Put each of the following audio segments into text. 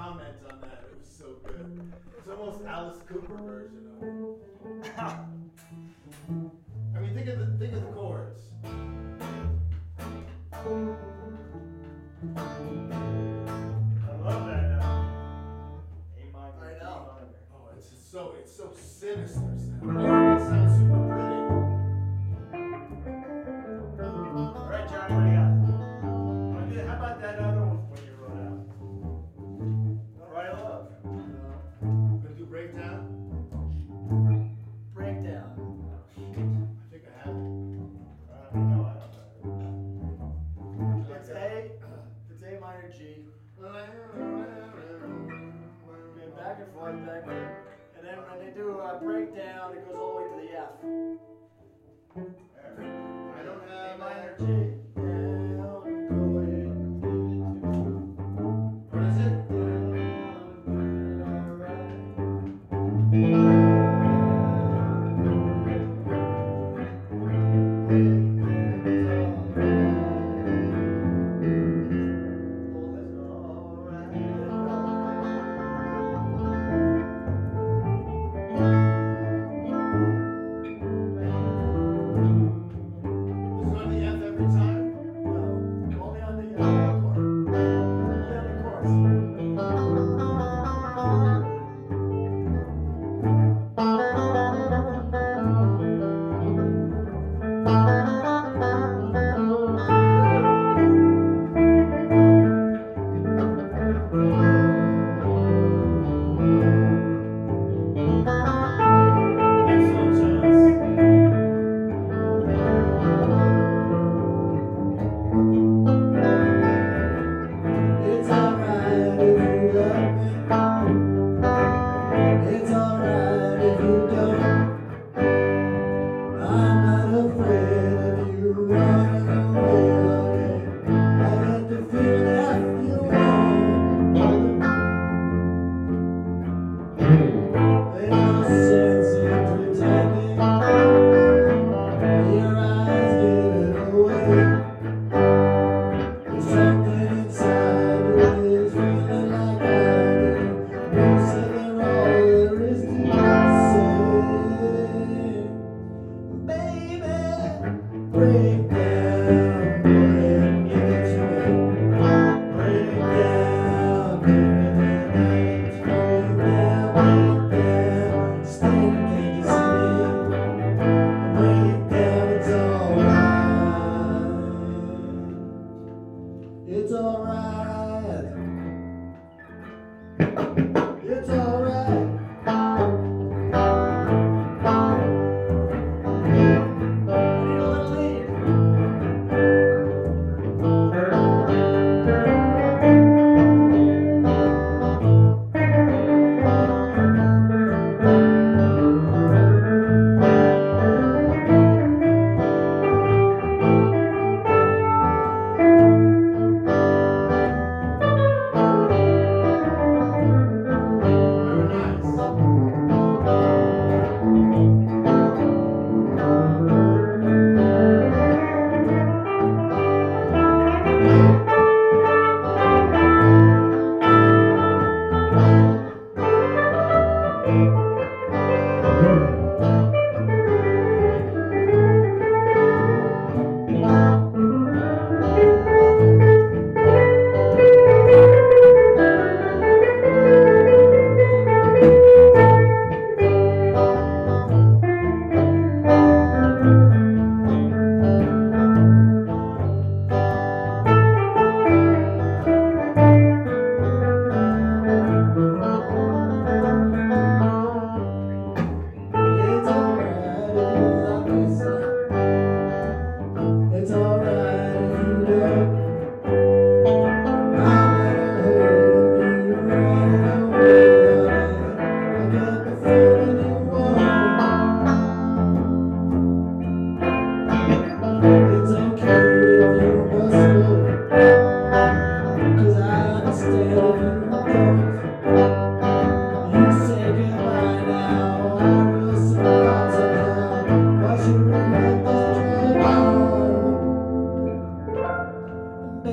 comment on that. It was so good. It's almost Alice Cooper version of it. I mean, think of the think of the chords. I love that. Uh, A minor. I know. Oh, it's just so it's so sinister. Sound.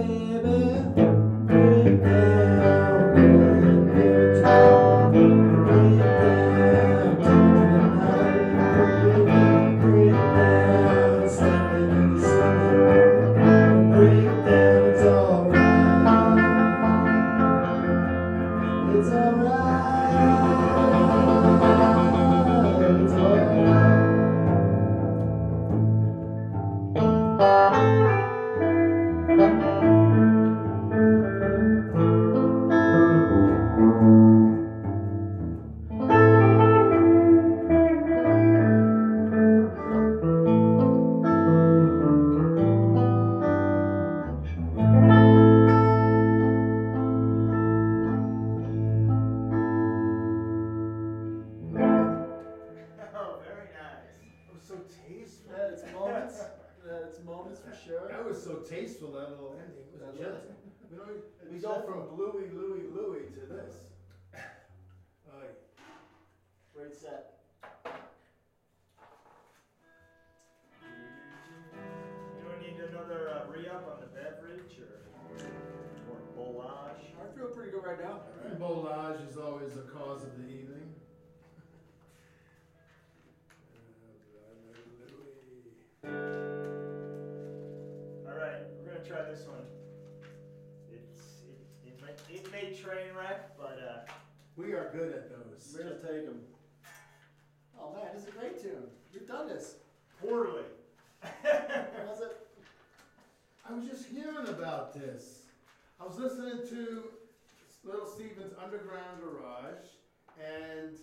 baby. Beverage or, or bolage? I feel pretty good right now. Bolage is always a cause of the evening. All right, we're gonna try this one. It's it, it, may, it may train wreck, but uh, We are good at those. We're gonna take them. Oh man, this is a great tune. We've done this. poorly. Was it? I was just hearing about this. I was listening to Little Steven's Underground Garage, and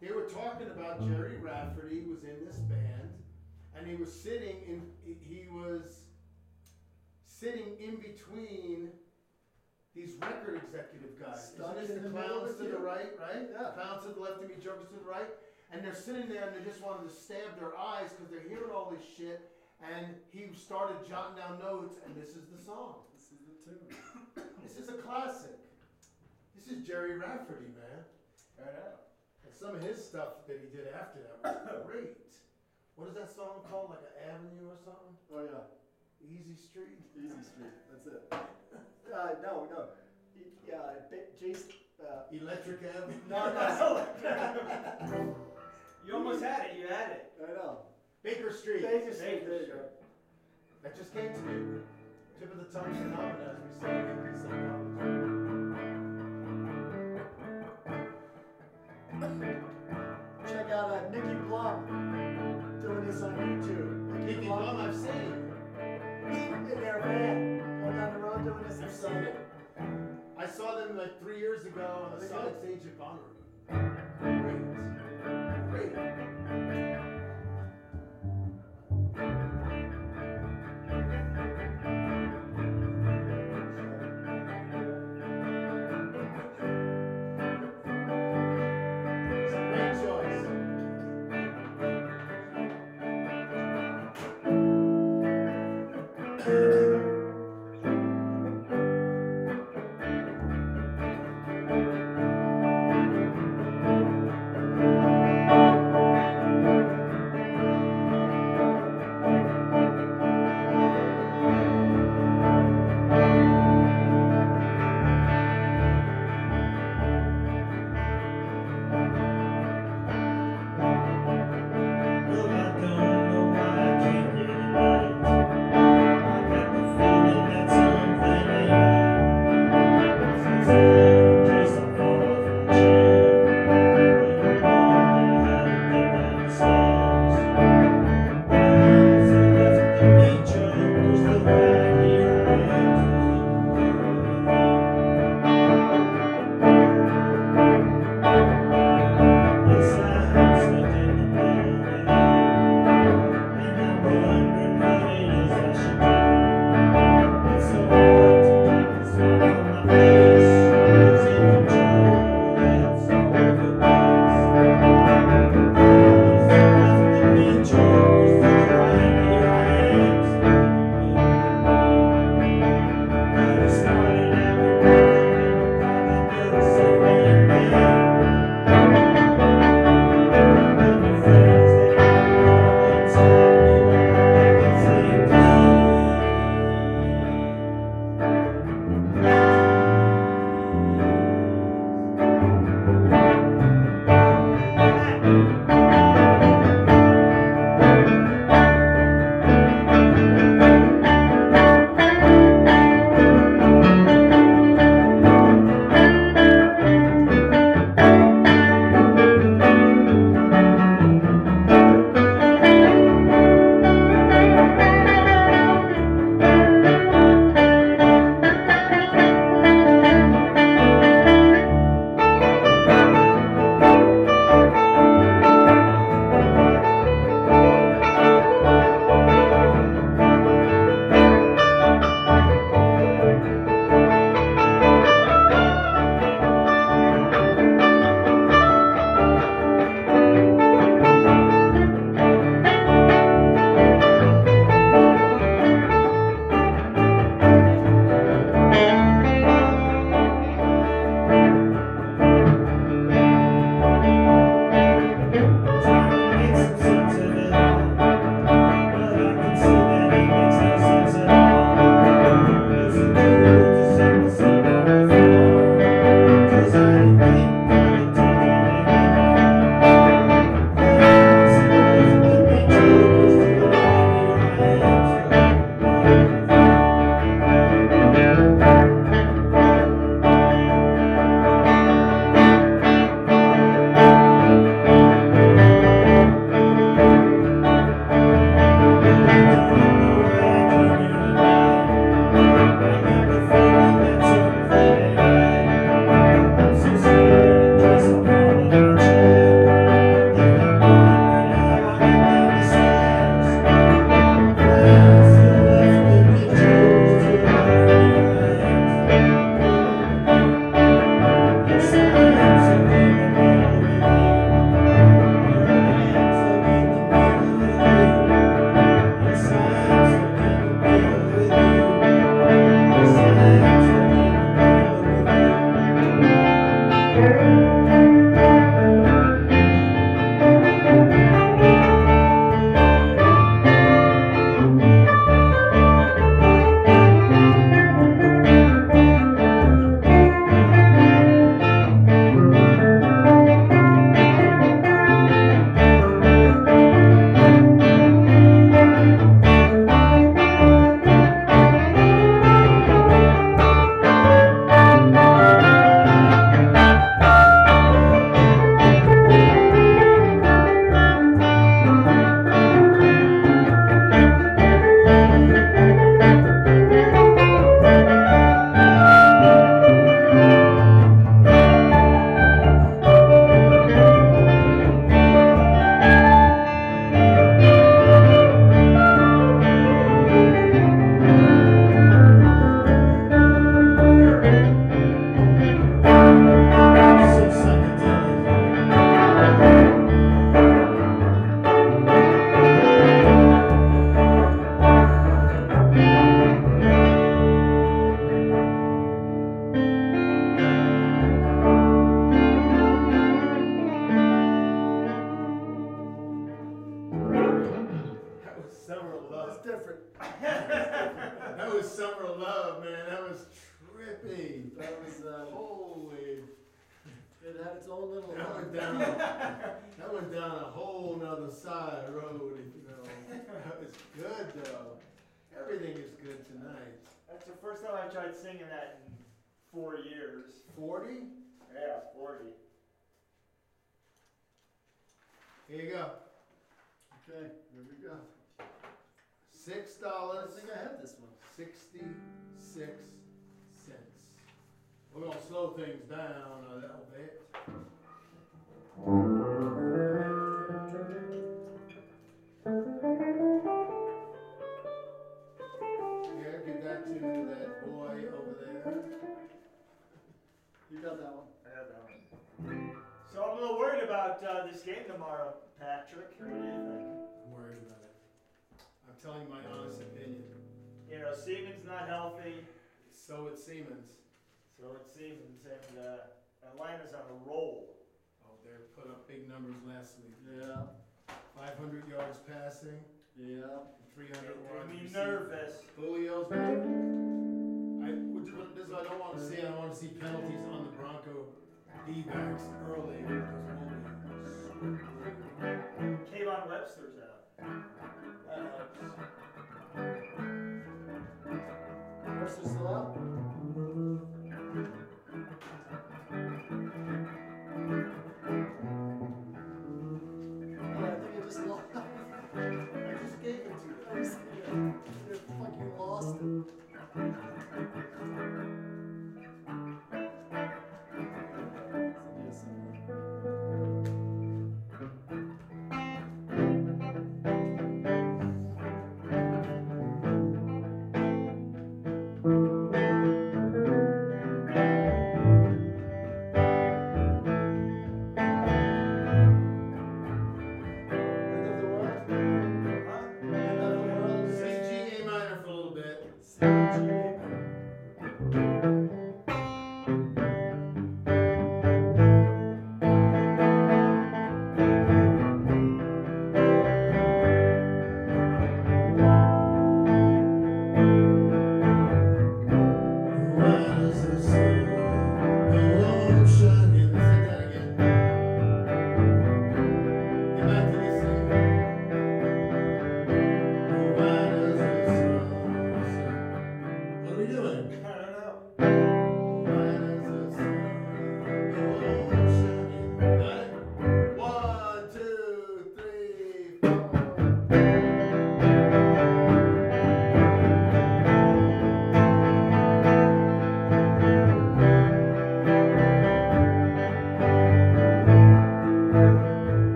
they were talking about Gerry Rafferty was in this band, and he was sitting in. He was sitting in between these record executive guys. Stuck Isn't this in the the clowns to the right, right? Yeah. Clowns to the left of me, jokers to the right. And they're sitting there and they just wanted to stab their eyes because they're hearing all this shit. And he started jotting down notes, and this is the song. This is the tune. This is a classic. This is Gerry Rafferty, man. I know. And some of his stuff that he did after that was great. What is that song called? Like an avenue or something? Oh yeah. Easy Street? Easy Street. That's it. Uh, no, no. Yeah, ba- Jason. Uh, Electric Avenue? no, no. you almost had it. You had it. I know. Baker Street. Baker Street. Baker Street. That just came to me. Tip of the tongue phenomenon as we say in psychology. Check out uh, Nicki Bluhm doing this on YouTube. Nicki Bluhm, I've seen. in their van going down the road doing this. I've It's seen it. I saw them like three years ago on the good? stage at Bonnaroo. Great. Great. different. that was summer love, man. That was trippy. That was uh, uh, holy. It had its own little. That went down. that went down a whole nother side road. You know, that was good though. Everything is good tonight. That's the first time I tried singing that in four years. Forty? Yeah, forty. Here you go. Okay, there we go. Six dollars. I dollars, think I have this one. sixty-six cents. We're gonna slow things down a little bit. Here, give that to that boy over there. You got that one. I have that one. So I'm a little worried about uh, this game tomorrow, Patrick. What do you think? I'm worried about it. I'm telling you my honest opinion. You know, Siemian's not healthy, So it Siemian's. so it Siemian's, and uh, Atlanta's on a roll. Oh, they put up big numbers last week. Yeah, Five hundred yards passing, yeah. three hundred wide Making me receiving. nervous. Julio's been. I, which this is what I don't wanna see, I don't wanna see penalties on the Bronco D-backs early, because we'll be Kayvon Webster's out. That helps. Horse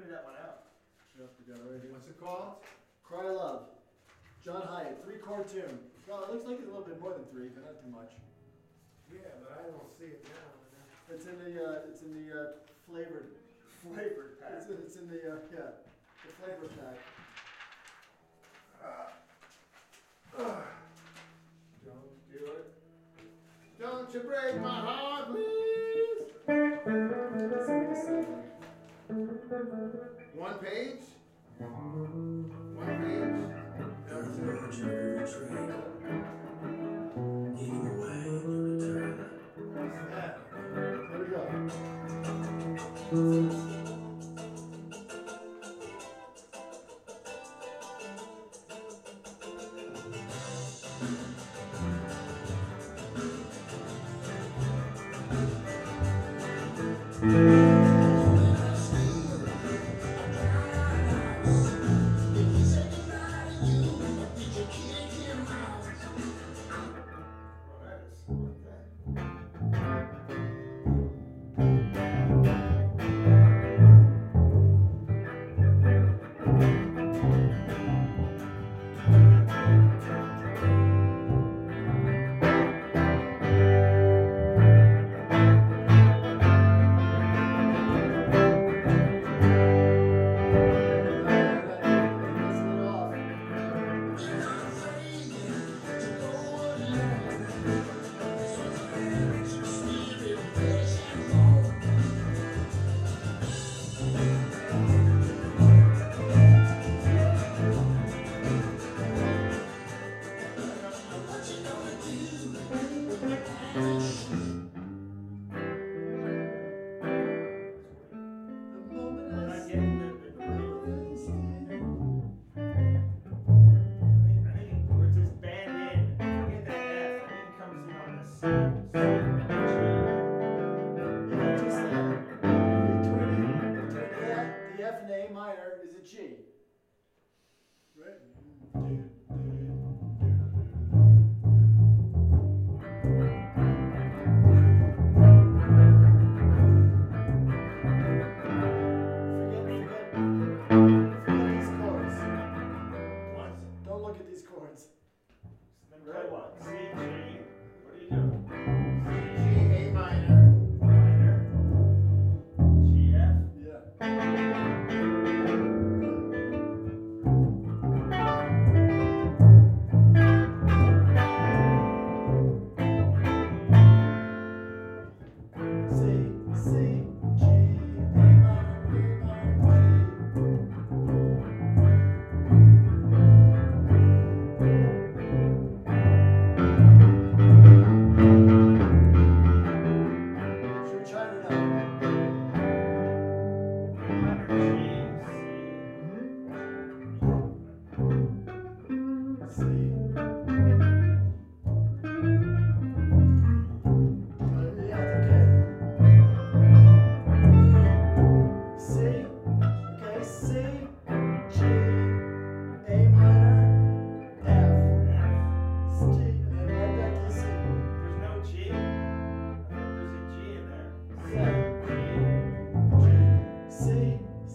printed that one out. Yep, we got it right here. What's it called? Cry Love. John Hiatt, three chord tune. Well, it looks like it's a little bit more than three, but not too much. Yeah, but I don't see it now. It's in the uh, it's in the uh, flavored. Flavored pack. It's, it's in the uh, yeah, the flavor pack. Don't do it. Don't you break my heart, please. One page? One page?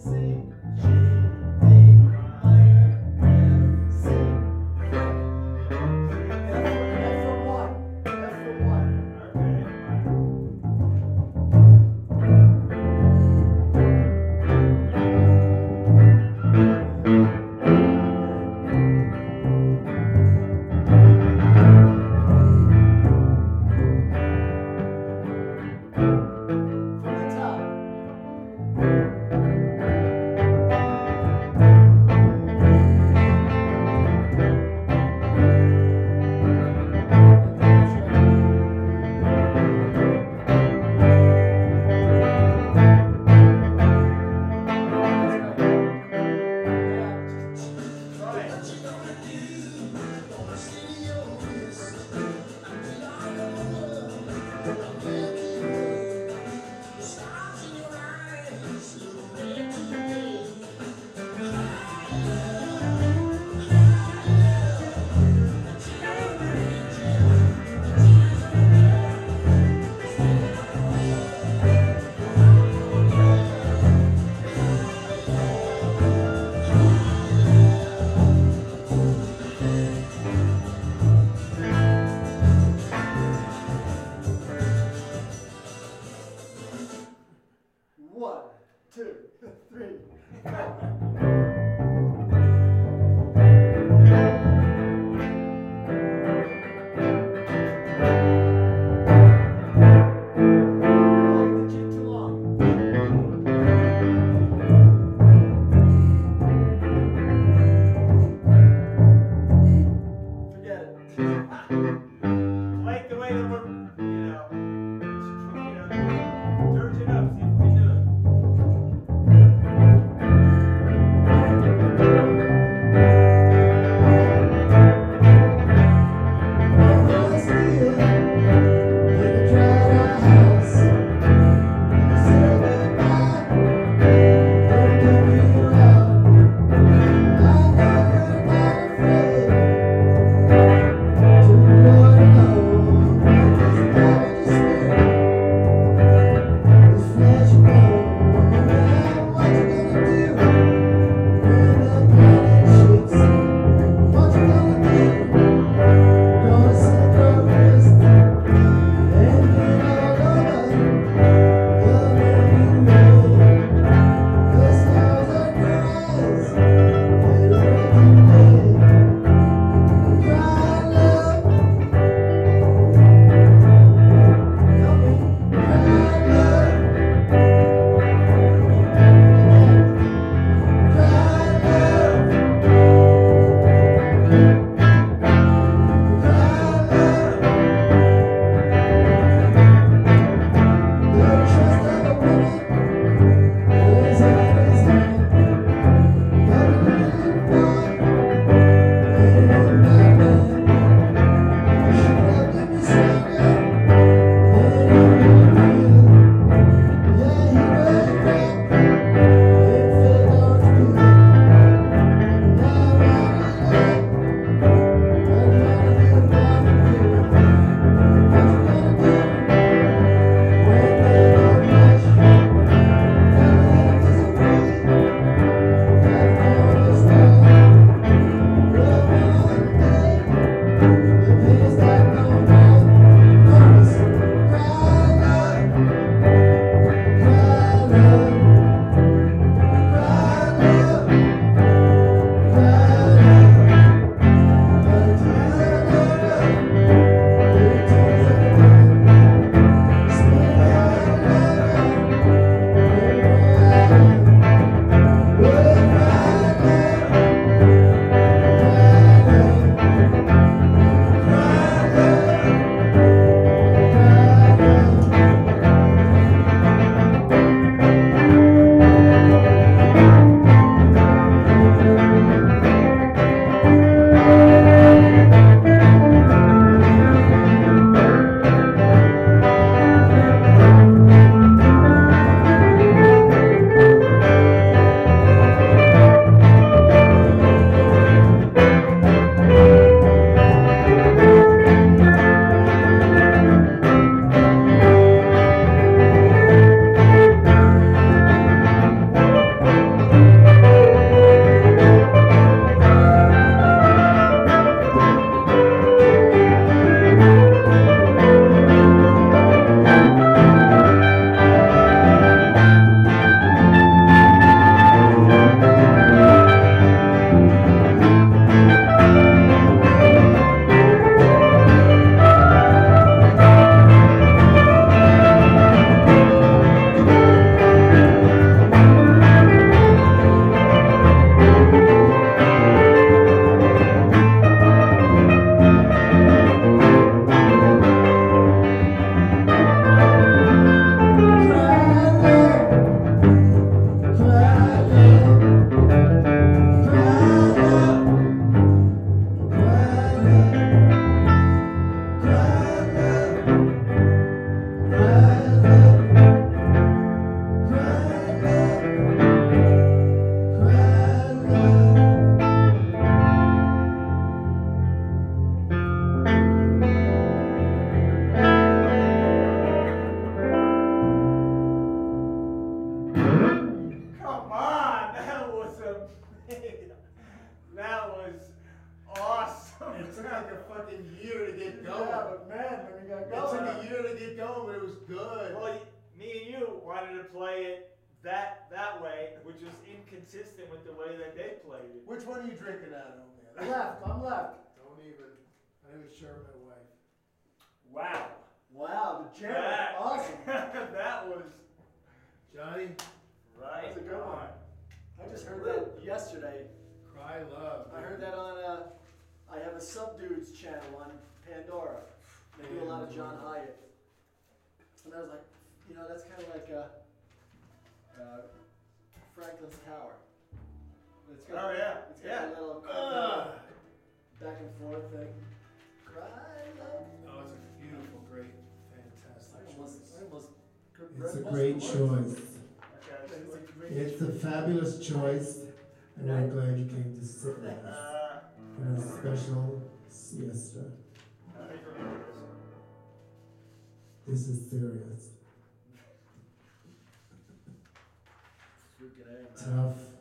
sing. That that way, which was inconsistent with the way that they played it. Which one are you drinking out of, man? Left, I'm left. Don't even, I don't even share my wife. Wow. Wow, the jam, That- awesome. that was Johnny, right. That's a good one. on. I just heard that yesterday. cry love. I heard that on, uh, I have a Subdudes channel on Pandora. They do a lot of John Hiatt. And I was like, you know, that's kind of like, uh, uh, Franklin's Tower. It's got, Oh, yeah, It's got yeah. a little Ugh. back and forth thing. Cry love. Oh, it's a beautiful, great, fantastic I almost, choice. I almost. It's a great of the words. choice. It's a great It's a fabulous choice, and I'm glad you came to sit with us Uh, on a special siesta. I think remember this. This is serious. Freaking A. Tough